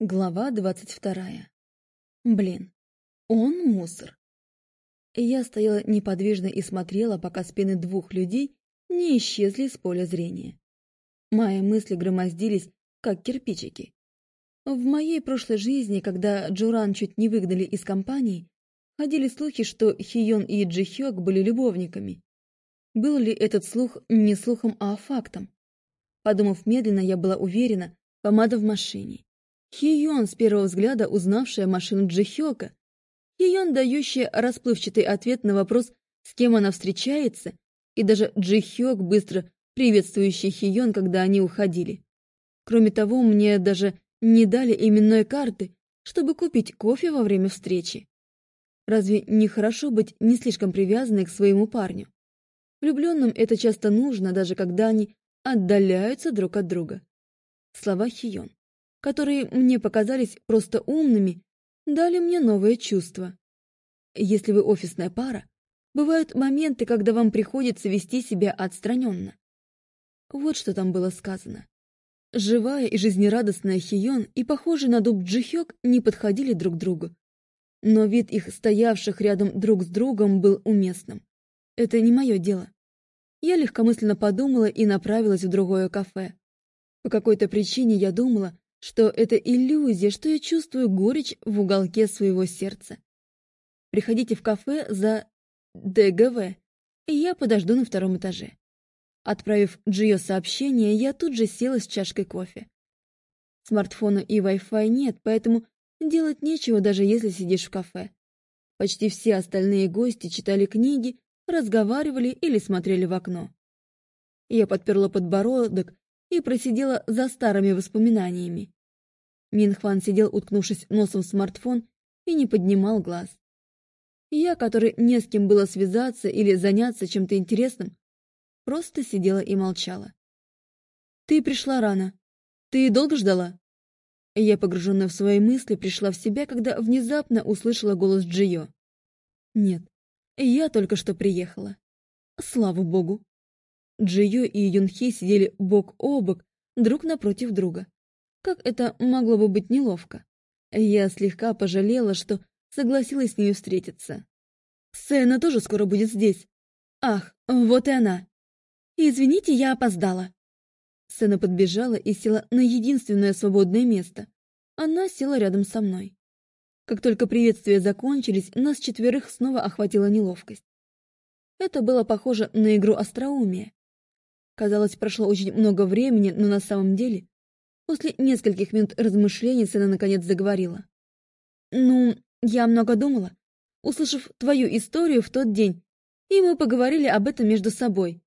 Глава двадцать вторая. Блин, он мусор. Я стояла неподвижно и смотрела, пока спины двух людей не исчезли из поля зрения. Мои мысли громоздились, как кирпичики. В моей прошлой жизни, когда Джуран чуть не выгнали из компании, ходили слухи, что Хион и Джихёк были любовниками. Был ли этот слух не слухом, а фактом? Подумав медленно, я была уверена, помада в машине. Хион, с первого взгляда узнавшая машину Джихёка. Хион, дающая расплывчатый ответ на вопрос, с кем она встречается, и даже Джихёк, быстро приветствующий Хион, когда они уходили. Кроме того, мне даже не дали именной карты, чтобы купить кофе во время встречи. Разве не хорошо быть не слишком привязанной к своему парню? Влюбленным это часто нужно, даже когда они отдаляются друг от друга. Слова Хион которые мне показались просто умными, дали мне новое чувство. Если вы офисная пара, бывают моменты, когда вам приходится вести себя отстраненно. Вот что там было сказано. Живая и жизнерадостная Хион и похожий на дуб Джихёк не подходили друг другу. Но вид их стоявших рядом друг с другом был уместным. Это не мое дело. Я легкомысленно подумала и направилась в другое кафе. По какой-то причине я думала, что это иллюзия, что я чувствую горечь в уголке своего сердца. Приходите в кафе за ДГВ, и я подожду на втором этаже. Отправив Джио сообщение, я тут же села с чашкой кофе. Смартфона и Wi-Fi нет, поэтому делать нечего, даже если сидишь в кафе. Почти все остальные гости читали книги, разговаривали или смотрели в окно. Я подперла подбородок и просидела за старыми воспоминаниями. Минхван сидел, уткнувшись носом в смартфон, и не поднимал глаз. Я, который не с кем было связаться или заняться чем-то интересным, просто сидела и молчала. «Ты пришла рано. Ты долго ждала?» Я, погруженная в свои мысли, пришла в себя, когда внезапно услышала голос Джио. «Нет, я только что приехала. Слава богу!» Джио и Юнхи сидели бок о бок, друг напротив друга. Как это могло бы быть неловко? Я слегка пожалела, что согласилась с ней встретиться. Сэна тоже скоро будет здесь. Ах, вот и она. Извините, я опоздала. Сэна подбежала и села на единственное свободное место. Она села рядом со мной. Как только приветствия закончились, нас четверых снова охватила неловкость. Это было похоже на игру остроумия. Казалось, прошло очень много времени, но на самом деле, после нескольких минут размышлений, Сэна наконец заговорила. «Ну, я много думала, услышав твою историю в тот день, и мы поговорили об этом между собой.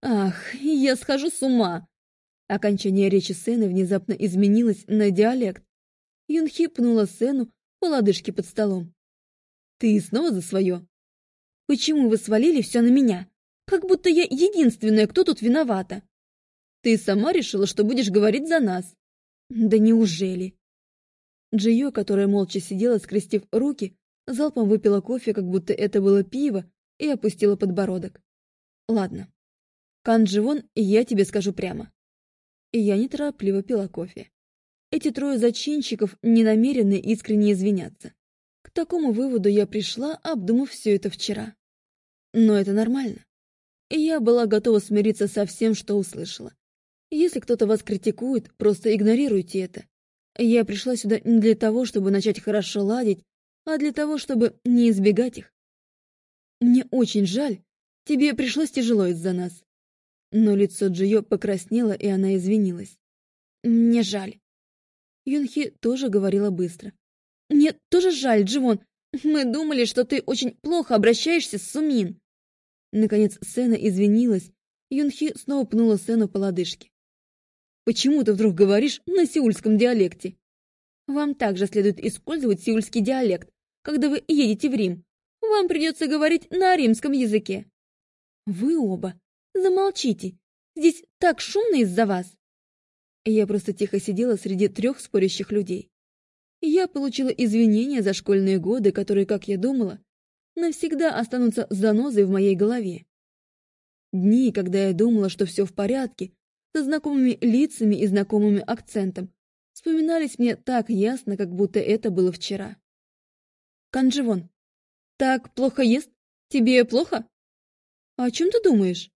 Ах, я схожу с ума!» Окончание речи Сэны внезапно изменилось на диалект. Юнхи пнула Сэну по лодыжке под столом. «Ты снова за свое?» «Почему вы свалили все на меня?» Как будто я единственная, кто тут виновата. Ты сама решила, что будешь говорить за нас. Да неужели? Джио, которая молча сидела, скрестив руки, залпом выпила кофе, как будто это было пиво, и опустила подбородок. Ладно. Канджи вон, и я тебе скажу прямо. И я неторопливо пила кофе. Эти трое зачинщиков не намерены искренне извиняться. К такому выводу я пришла, обдумав все это вчера. Но это нормально и я была готова смириться со всем, что услышала. Если кто-то вас критикует, просто игнорируйте это. Я пришла сюда не для того, чтобы начать хорошо ладить, а для того, чтобы не избегать их. Мне очень жаль, тебе пришлось тяжело из-за нас. Но лицо Джио покраснело, и она извинилась. Мне жаль. Юнхи тоже говорила быстро. Мне тоже жаль, Дживон. Мы думали, что ты очень плохо обращаешься с Сумин. Наконец Сэна извинилась. Юнхи снова пнула Сэну по лодыжке. «Почему ты вдруг говоришь на сеульском диалекте?» «Вам также следует использовать сеульский диалект, когда вы едете в Рим. Вам придется говорить на римском языке». «Вы оба. Замолчите. Здесь так шумно из-за вас». Я просто тихо сидела среди трех спорящих людей. Я получила извинения за школьные годы, которые, как я думала, навсегда останутся занозой в моей голове. Дни, когда я думала, что все в порядке, со знакомыми лицами и знакомыми акцентом, вспоминались мне так ясно, как будто это было вчера. Кандживон, так плохо ест? Тебе плохо? О чем ты думаешь?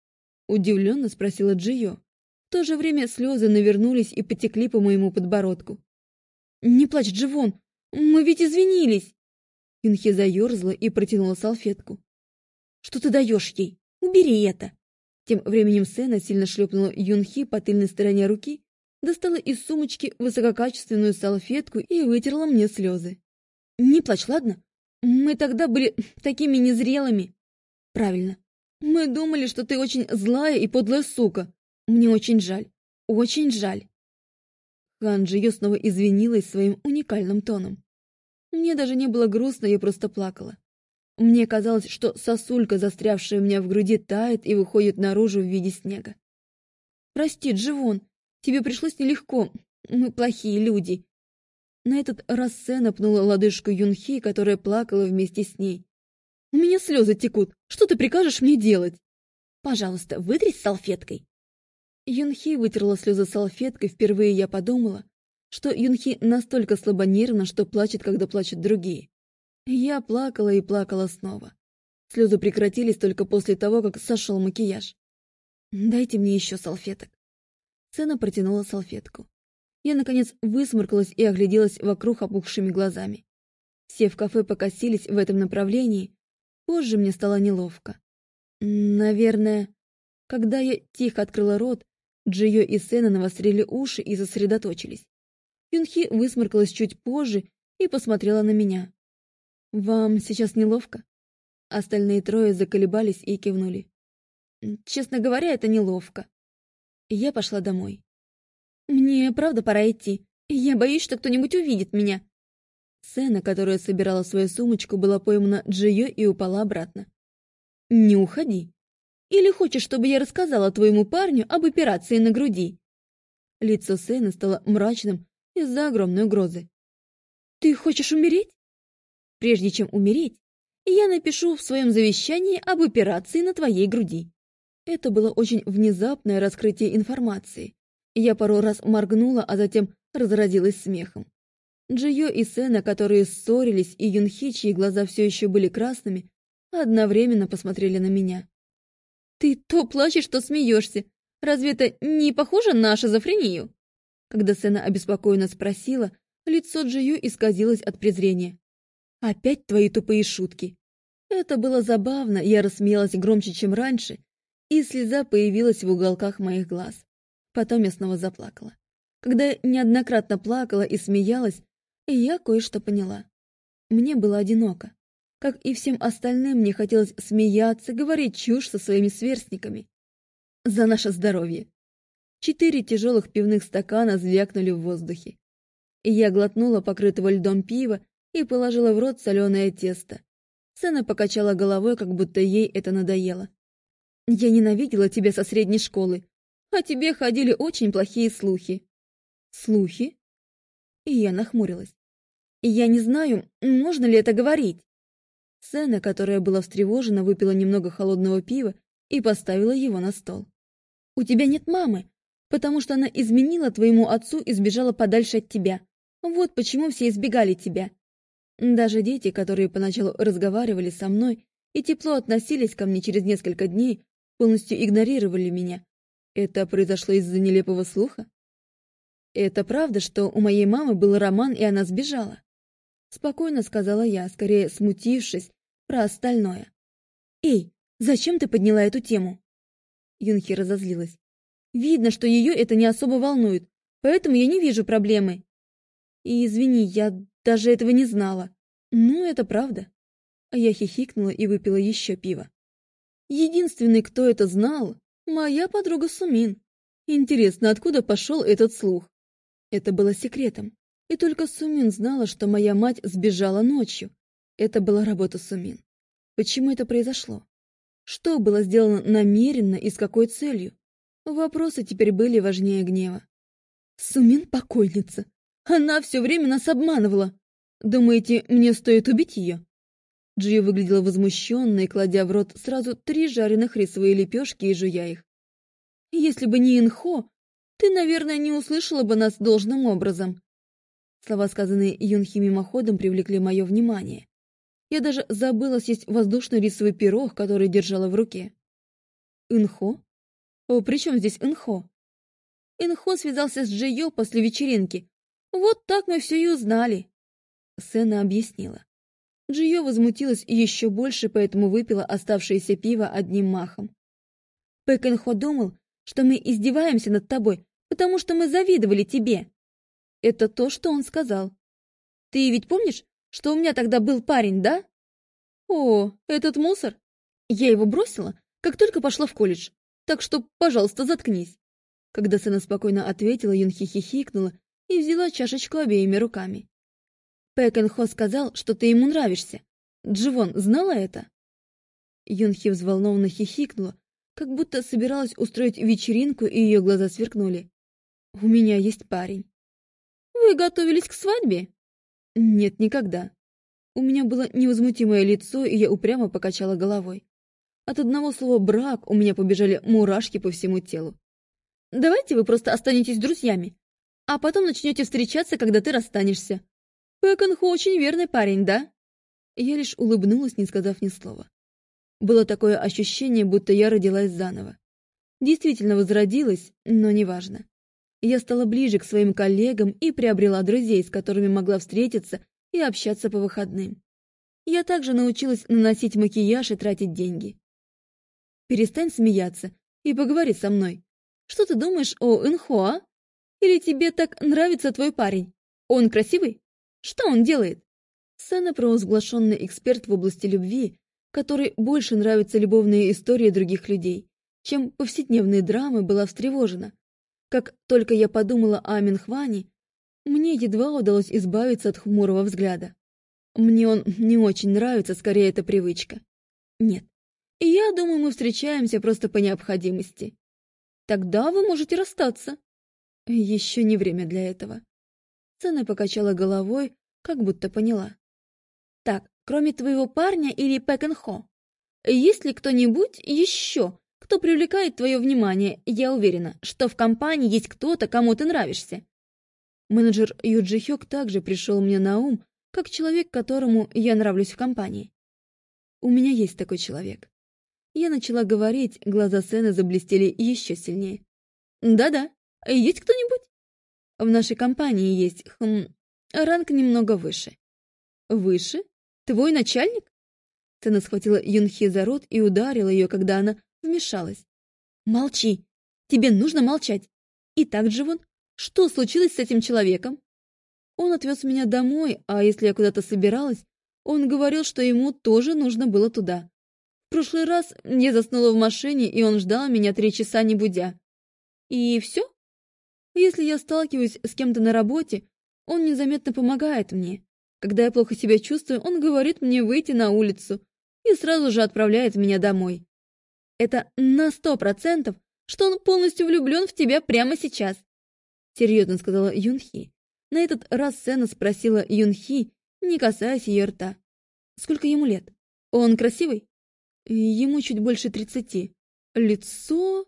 Удивленно спросила Джио. В то же время слезы навернулись и потекли по моему подбородку. «Не плачь, Дживон, мы ведь извинились!» Юнхи заерзала и протянула салфетку. «Что ты даешь ей? Убери это!» Тем временем Сена сильно шлепнула Юнхи по тыльной стороне руки, достала из сумочки высококачественную салфетку и вытерла мне слезы. «Не плачь, ладно? Мы тогда были такими незрелыми!» «Правильно. Мы думали, что ты очень злая и подлая сука. Мне очень жаль. Очень жаль!» Ханджи ее снова извинилась своим уникальным тоном. Мне даже не было грустно, я просто плакала. Мне казалось, что сосулька, застрявшая у меня в груди, тает и выходит наружу в виде снега. «Прости, Дживон, тебе пришлось нелегко. Мы плохие люди». На этот раз Сэна пнула лодыжку Юнхи, которая плакала вместе с ней. «У меня слезы текут. Что ты прикажешь мне делать?» «Пожалуйста, вытрись салфеткой». Юнхи вытерла слезы салфеткой, впервые я подумала, что Юнхи настолько слабонервна, что плачет, когда плачут другие. Я плакала и плакала снова. Слезы прекратились только после того, как сошел макияж. «Дайте мне еще салфеток». Сена протянула салфетку. Я, наконец, высморкалась и огляделась вокруг опухшими глазами. Все в кафе покосились в этом направлении. Позже мне стало неловко. Наверное, когда я тихо открыла рот, Джио и Сена навострили уши и сосредоточились. Юнхи высморкалась чуть позже и посмотрела на меня. «Вам сейчас неловко?» Остальные трое заколебались и кивнули. «Честно говоря, это неловко». Я пошла домой. «Мне правда пора идти. Я боюсь, что кто-нибудь увидит меня». Сена, которая собирала свою сумочку, была поймана Джио и упала обратно. «Не уходи. Или хочешь, чтобы я рассказала твоему парню об операции на груди?» Лицо Сены стало мрачным из-за огромной угрозы. «Ты хочешь умереть?» «Прежде чем умереть, я напишу в своем завещании об операции на твоей груди». Это было очень внезапное раскрытие информации. Я пару раз моргнула, а затем разразилась смехом. Джио и Сена, которые ссорились, и Юнхи, чьи глаза все еще были красными, одновременно посмотрели на меня. «Ты то плачешь, то смеешься. Разве это не похоже на шизофрению?» Когда Сена обеспокоенно спросила, лицо Джию исказилось от презрения. «Опять твои тупые шутки!» Это было забавно, я рассмеялась громче, чем раньше, и слеза появилась в уголках моих глаз. Потом я снова заплакала. Когда неоднократно плакала и смеялась, я кое-что поняла. Мне было одиноко. Как и всем остальным, мне хотелось смеяться, говорить чушь со своими сверстниками. За наше здоровье. Четыре тяжелых пивных стакана звякнули в воздухе. Я глотнула покрытого льдом пива и положила в рот соленое тесто. Сэна покачала головой, как будто ей это надоело. «Я ненавидела тебя со средней школы. О тебе ходили очень плохие слухи». «Слухи?» И я нахмурилась. «Я не знаю, можно ли это говорить». Сэна, которая была встревожена, выпила немного холодного пива и поставила его на стол. «У тебя нет мамы, потому что она изменила твоему отцу и сбежала подальше от тебя. Вот почему все избегали тебя. Даже дети, которые поначалу разговаривали со мной и тепло относились ко мне через несколько дней, полностью игнорировали меня. Это произошло из-за нелепого слуха? Это правда, что у моей мамы был роман, и она сбежала? Спокойно сказала я, скорее смутившись про остальное. «Эй, зачем ты подняла эту тему?» Юнхи разозлилась. Видно, что ее это не особо волнует, поэтому я не вижу проблемы. И извини, я даже этого не знала. Ну, это правда. А я хихикнула и выпила еще пиво. Единственный, кто это знал, моя подруга Сумин. Интересно, откуда пошел этот слух? Это было секретом. И только Сумин знала, что моя мать сбежала ночью. Это была работа Сумин. Почему это произошло? Что было сделано намеренно и с какой целью? Вопросы теперь были важнее гнева. Сумин покойница. Она все время нас обманывала. Думаете, мне стоит убить ее? Джио выглядела возмущенной, кладя в рот сразу три жареных рисовые лепешки и жуя их. Если бы не Инхо, ты, наверное, не услышала бы нас должным образом. Слова, сказанные Юнхи мимоходом, привлекли мое внимание. Я даже забыла съесть воздушный рисовый пирог, который держала в руке. Инхо? О, при чем здесь Инхо? Инхо связался с Джейо после вечеринки. Вот так мы все и узнали. Сэна объяснила. Джио возмутилась еще больше, поэтому выпила оставшееся пиво одним махом. Пэк Инхо думал, что мы издеваемся над тобой, потому что мы завидовали тебе. Это то, что он сказал. Ты ведь помнишь, что у меня тогда был парень, да? О, этот мусор. Я его бросила, как только пошла в колледж. Так что, пожалуйста, заткнись. Когда Сэна спокойно ответила, Юнхи хихикнула и взяла чашечку обеими руками. Пэкэнхо сказал, что ты ему нравишься. Дживон знала это? Юнхи взволнованно хихикнула, как будто собиралась устроить вечеринку, и ее глаза сверкнули. «У меня есть парень». «Вы готовились к свадьбе?» «Нет, никогда». У меня было невозмутимое лицо, и я упрямо покачала головой. От одного слова «брак» у меня побежали мурашки по всему телу. «Давайте вы просто останетесь друзьями, а потом начнете встречаться, когда ты расстанешься. Пэконху очень верный парень, да?» Я лишь улыбнулась, не сказав ни слова. Было такое ощущение, будто я родилась заново. Действительно возродилась, но неважно. Я стала ближе к своим коллегам и приобрела друзей, с которыми могла встретиться и общаться по выходным. Я также научилась наносить макияж и тратить деньги. Перестань смеяться и поговори со мной. Что ты думаешь о Инхуа? Или тебе так нравится твой парень? Он красивый? Что он делает? Сана провозглашенный эксперт в области любви, которой больше нравятся любовные истории других людей, чем повседневные драмы, была встревожена. Как только я подумала о Минхване, мне едва удалось избавиться от хмурого взгляда. Мне он не очень нравится, скорее это привычка. Нет. И я думаю, мы встречаемся просто по необходимости. Тогда вы можете расстаться. Еще не время для этого. Цена покачала головой, как будто поняла. Так, кроме твоего парня или Пэкэнхо? Есть ли кто-нибудь еще, кто привлекает твое внимание? Я уверена, что в компании есть кто-то, кому ты нравишься. Менеджер Юджи Хёк также пришел мне на ум, как человек, которому я нравлюсь в компании. У меня есть такой человек. Я начала говорить, глаза Сэна заблестели еще сильнее. «Да-да, есть кто-нибудь?» «В нашей компании есть, хм, ранг немного выше». «Выше? Твой начальник?» Сэна схватила Юнхи за рот и ударила ее, когда она вмешалась. «Молчи! Тебе нужно молчать! И так, Дживон, что случилось с этим человеком?» Он отвез меня домой, а если я куда-то собиралась, он говорил, что ему тоже нужно было туда. В прошлый раз я заснула в машине, и он ждал меня три часа не будя. И все? Если я сталкиваюсь с кем-то на работе, он незаметно помогает мне. Когда я плохо себя чувствую, он говорит мне выйти на улицу и сразу же отправляет меня домой. Это на сто процентов, что он полностью влюблен в тебя прямо сейчас. Серьезно сказала Юнхи. На этот раз Сена спросила Юнхи, не касаясь ее рта. Сколько ему лет? Он красивый? Ему чуть больше тридцати. Лицо...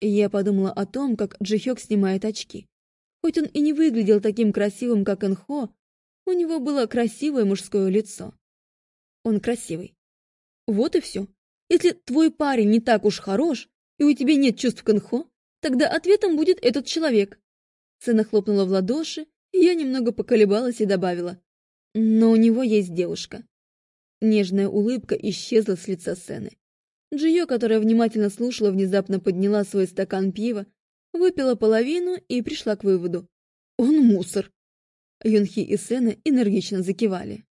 Я подумала о том, как Джихёк снимает очки. Хоть он и не выглядел таким красивым, как Энхо, у него было красивое мужское лицо. Он красивый. Вот и все. Если твой парень не так уж хорош, и у тебя нет чувств к Энхо, тогда ответом будет этот человек. Сына хлопнула в ладоши, и я немного поколебалась и добавила. Но у него есть девушка. Нежная улыбка исчезла с лица Сены. Джио, которая внимательно слушала, внезапно подняла свой стакан пива, выпила половину и пришла к выводу. Он мусор. Юнхи и Сена энергично закивали.